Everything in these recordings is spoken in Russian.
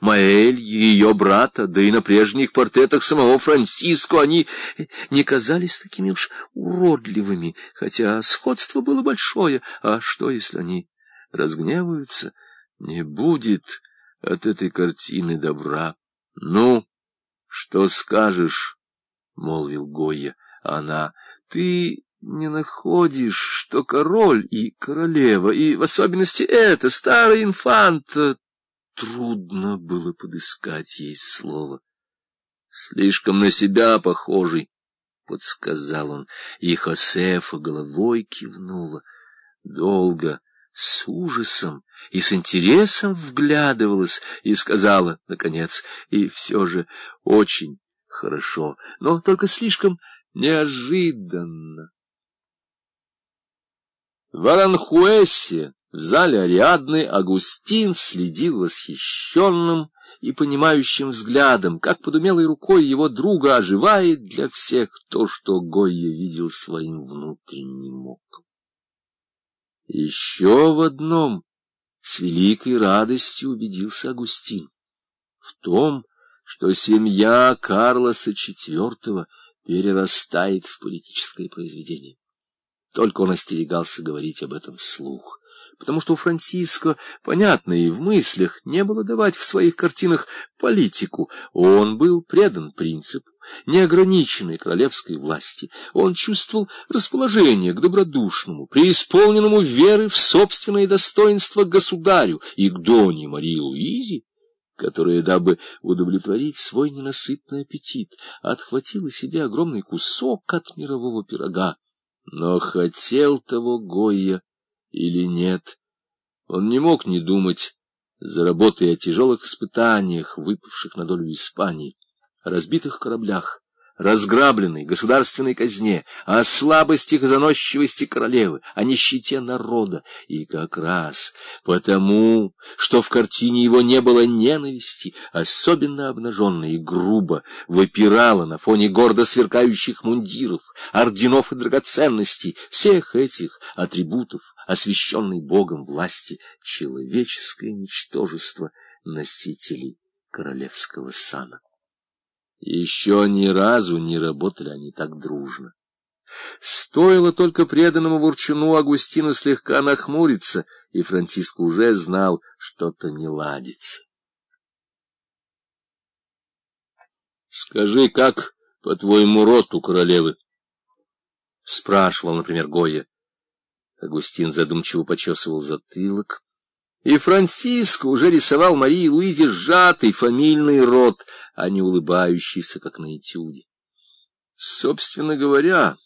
Маэль ее брата, да и на прежних портретах самого Франциско они не казались такими уж уродливыми, хотя сходство было большое. А что, если они разгневаются? Не будет от этой картины добра. — Ну, что скажешь? — молвил Гойя. Она, — ты не находишь, что король и королева, и в особенности это, старый инфант, трудно было подыскать ей слово. Слишком на себя похожий, — подсказал он, и Хосефа головой кивнула. Долго, с ужасом и с интересом вглядывалась и сказала, наконец, и все же очень хорошо, но только слишком неожиданно. В Аранхуэсе, в зале Ариадны, Агустин следил восхищенным и понимающим взглядом, как под умелой рукой его друга оживает для всех то, что Гойя видел своим внутренним оком. Еще в одном с великой радостью убедился Агустин. В том, что семья Карлоса IV перерастает в политическое произведение. Только он остерегался говорить об этом вслух, потому что у Франциско, понятно и в мыслях, не было давать в своих картинах политику. Он был предан принципу неограниченной королевской власти. Он чувствовал расположение к добродушному, преисполненному веры в собственное достоинство государю и к Доне Марии Луизе, которая, дабы удовлетворить свой ненасытный аппетит, отхватила себе огромный кусок от мирового пирога. Но хотел того Гойя или нет, он не мог не думать, заработая о тяжелых испытаниях, выпавших на долю Испании, о разбитых кораблях, разграбленной государственной казне, о слабости и заносчивости королевы, о нищете народа. И как раз потому, что в картине его не было ненависти, особенно обнаженной и грубо, выпирала на фоне гордо сверкающих мундиров, орденов и драгоценностей, всех этих атрибутов, освященной Богом власти, человеческое ничтожество носителей королевского сана. Еще ни разу не работали они так дружно. Стоило только преданному Ворчуну Агустину слегка нахмуриться, и Франциск уже знал, что-то не ладится. — Скажи, как, по-твоему, рот у королевы? — спрашивал, например, Гоя. Агустин задумчиво почесывал затылок, и Франциско уже рисовал Марии Луизе сжатый фамильный рот, а не улыбающийся, как на этюде. Собственно говоря,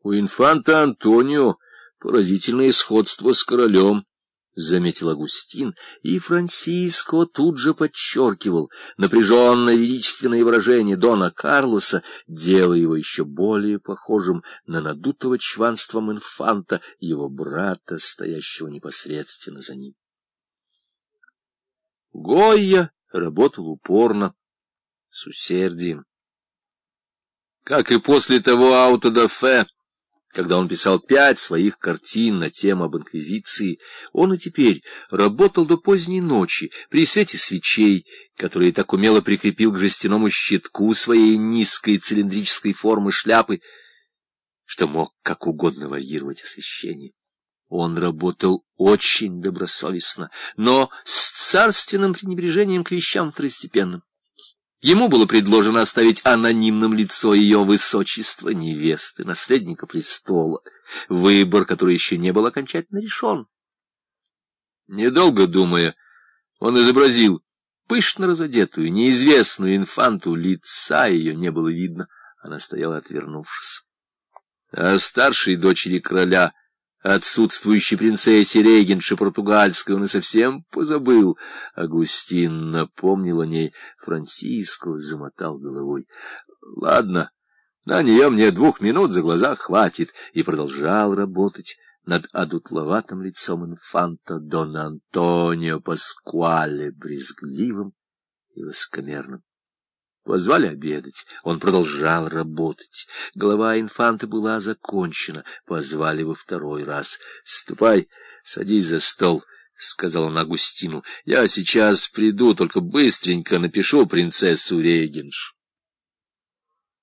у инфанта Антонио поразительное сходство с королем. — заметил Агустин, и Франциско тут же подчеркивал напряженное величественное выражение Дона Карлоса, делая его еще более похожим на надутого чванством инфанта его брата, стоящего непосредственно за ним. Гойя работал упорно, с усердием. Как и после того аутодафе, когда он писал пять своих картин на тему об инквизиции, он и теперь работал до поздней ночи при свете свечей, которые так умело прикрепил к жестяному щитку своей низкой цилиндрической формы шляпы, что мог как угодно варьировать освещение. Он работал очень добросовестно, но с царственным пренебрежением к вещам второстепенным. Ему было предложено оставить анонимным лицо ее высочества, невесты, наследника престола, выбор, который еще не был окончательно решен. Недолго думая, он изобразил пышно разодетую, неизвестную инфанту, лица ее не было видно, она стояла отвернувшись. А старшей дочери короля — отсутствующей принцессе регенши португальской он и совсем позабыл. Агустин напомнил о ней, Франциско замотал головой. — Ладно, на нее мне двух минут за глаза хватит, и продолжал работать над одутловатым лицом инфанта Дона Антонио Паскуале, брезгливым и высокомерным. Позвали обедать. Он продолжал работать. Голова инфанта была закончена. Позвали во второй раз. — Ступай, садись за стол. — сказал он Агустину. — Я сейчас приду, только быстренько напишу принцессу Регенш.